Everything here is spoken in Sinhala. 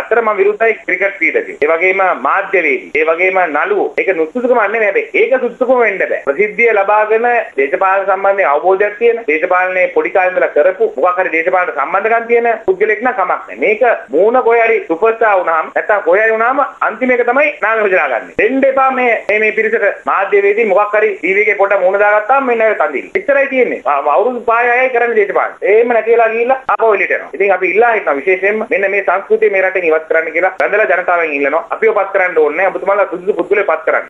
අතර මම විරුද්ධයි ක්‍රිකට් ක්‍රීඩකයෝ. ඒ වගේම මාධ්‍යවේදී. ඒ වගේම නළුවෝ. ඒක නුසුසුකම නෙමෙයි හැබැයි. ඒක සුසුසුකම වෙන්න බෑ. ප්‍රසිද්ධිය ලබාගෙන දේශපාලන සම්බන්ධයෙන් අවබෝධයක් තියෙන, දේශපාලනයේ පොඩි කාලේ ඉඳලා කරපු මොකක් හරි දේශපාලන සම්බන්ධකම් තියෙන පුද්ගලෙක් නම් කමක් නැහැ. මේක මූණ කොහේ හරි සුපර්ස්ටාර් වුණාම නැත්තම් කොහේ හරි වුණාම අන්තිම එක තමයි නාම යෝජනා ගන්න. දෙන්න එපා මේ මේ මේ පිරිසට මාධ්‍යවේදී මොකක් හරි ටීවී එකේ පොඩ්ඩක් මූණ දාගත්තාම මෙන්න ඒක තන්දිල්. එච්චරයි තියෙන්නේ. අවුරුදු 5 6යි කරන්නේ දේශපාලන. එහෙම නැති වෙලා ගිහිල්ලා ආපහු එළියට එනවා. ඉතින් අපි ඉල්ලා හිටනවා විශේෂයෙන්ම මෙන්න මේ සංස්කෘතිය මේ රටෙන් ඉවත් කරන්න කියලා. වැඳලා ජනතාවෙන් ඉල්ලනවා. අපිව පත් කරන්න ඕනේ නැහැ. ඔබතුමාලා සුදුසු පුද්ගලයෙක් පත් කරන්න.